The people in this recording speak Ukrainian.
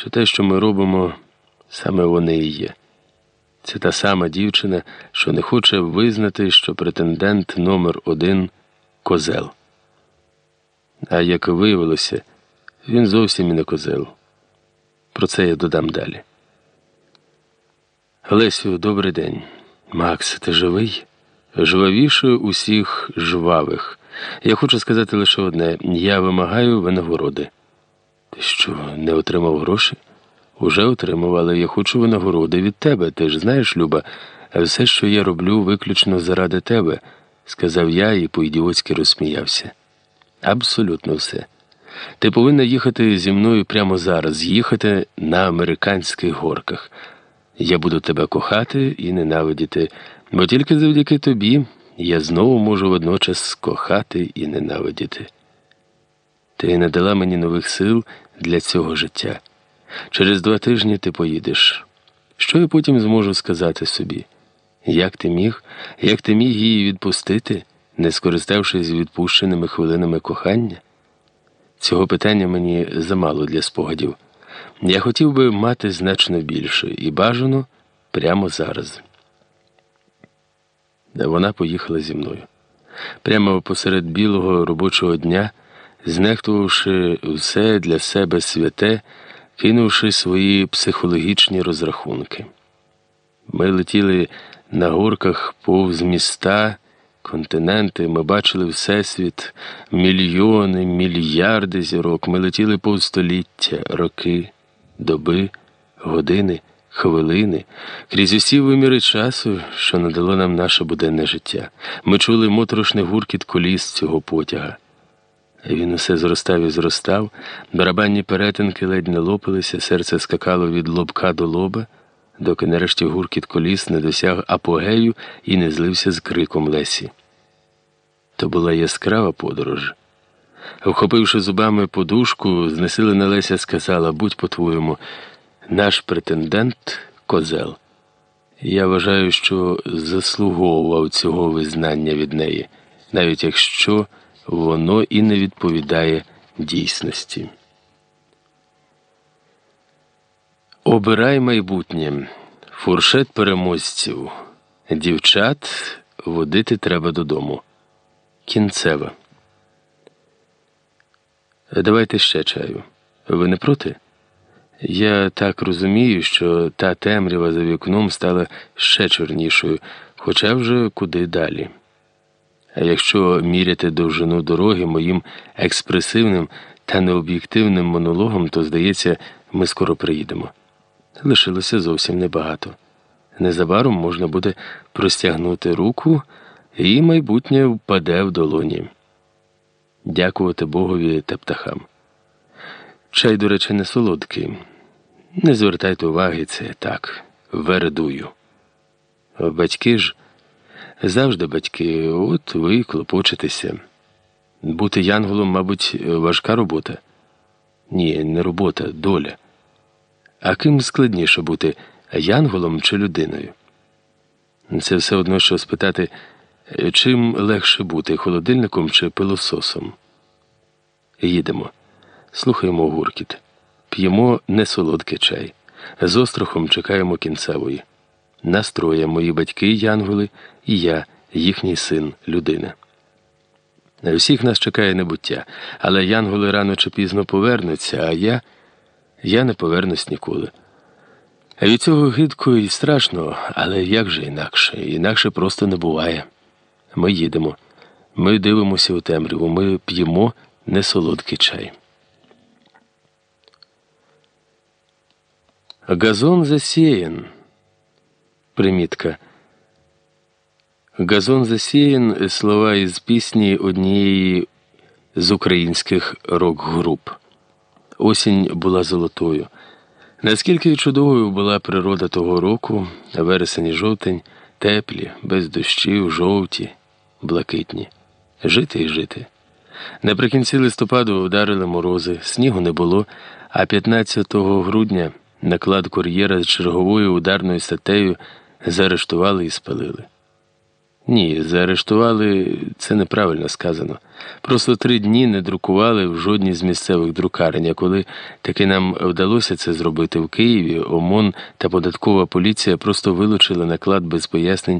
що те, що ми робимо, саме вони і є. Це та сама дівчина, що не хоче визнати, що претендент номер один козел. А як виявилося, він зовсім і не козел. Про це я додам далі. Лесю, добрий день. Макс, ти живий? Жвавіше усіх жвавих. Я хочу сказати лише одне: я вимагаю винагороди. Ти що, не отримав гроші? Уже отримав, але я хочу винагороди від тебе. Ти ж знаєш, Люба, все, що я роблю, виключно заради тебе, сказав я і по-ідіотськи розсміявся. Абсолютно все. Ти повинна їхати зі мною прямо зараз, їхати на американських горках. Я буду тебе кохати і ненавидіти, бо тільки завдяки тобі я знову можу водночас кохати і ненавидіти. Ти не дала мені нових сил для цього життя. Через два тижні ти поїдеш. Що я потім зможу сказати собі? Як ти міг, як ти міг її відпустити, не скориставшись відпущеними хвилинами кохання? Цього питання мені замало для спогадів. Я хотів би мати значно більше і бажано прямо зараз. Вона поїхала зі мною. Прямо посеред білого робочого дня, знехтувавши все для себе святе, кинувши свої психологічні розрахунки. Ми летіли на горках повз міста, континенти, ми бачили Всесвіт, мільйони, мільярди зірок. Ми летіли повз століття, роки, доби, години, хвилини, крізь усі виміри часу, що надало нам наше буденне життя. Ми чули моторошний гуркіт коліс цього потяга. Він усе зростав і зростав, барабанні перетинки ледь не лопалися, серце скакало від лобка до лоба, доки нарешті гуркіт коліс не досяг апогею і не злився з криком Лесі. То була яскрава подорож. Вхопивши зубами подушку, знесилена Леся сказала: будь по-твоєму, наш претендент козел. Я вважаю, що заслуговував цього визнання від неї, навіть якщо воно і не відповідає дійсності. Обирай майбутнє, фуршет переможців. Дівчат водити треба додому. Кінцева. Давайте ще чаю. Ви не проти? Я так розумію, що та темрява за вікном стала ще чорнішою, хоча вже куди далі. А якщо міряти довжину дороги моїм експресивним та необ'єктивним монологом, то, здається, ми скоро приїдемо. Лишилося зовсім небагато. Незабаром можна буде простягнути руку, і майбутнє впаде в долоні. Дякувати Богові та птахам. Чай, до речі, не солодкий. Не звертайте уваги, це так, вередую. Батьки ж. Завжди батьки, от ви клопочетеся. Бути янголом, мабуть, важка робота. Ні, не робота, доля. А ким складніше бути янголом чи людиною? Це все одно, що спитати, чим легше бути холодильником чи пилососом. Їдемо, слухаємо гуркіт, п'ємо несолодкий чай, з острахом чекаємо кінцевої. Настроє мої батьки янголи і я, їхній син, людина. Всіх нас чекає небуття, але янголи рано чи пізно повернуться, а я я не повернусь ніколи. Від цього гидко і страшно, але як же інакше? Інакше просто не буває. Ми їдемо, ми дивимося у темряву, ми п'ємо несолодкий чай. Газон засіян. Примітка. Газон засіян слова із пісні однієї з українських рок-груп. Осінь була золотою. Наскільки чудовою була природа того року, вересень і жовтень, теплі, без дощів, жовті, блакитні. Жити і жити. Наприкінці листопаду вдарили морози, снігу не було, а 15 грудня наклад кур'єра з черговою ударною статтею заарештували і спалили. Ні, заарештували це неправильно сказано. Просто три дні не друкували в жодній з місцевих друкарень. А коли таки нам вдалося це зробити в Києві, ОМОН та податкова поліція просто вилучили наклад без пояснень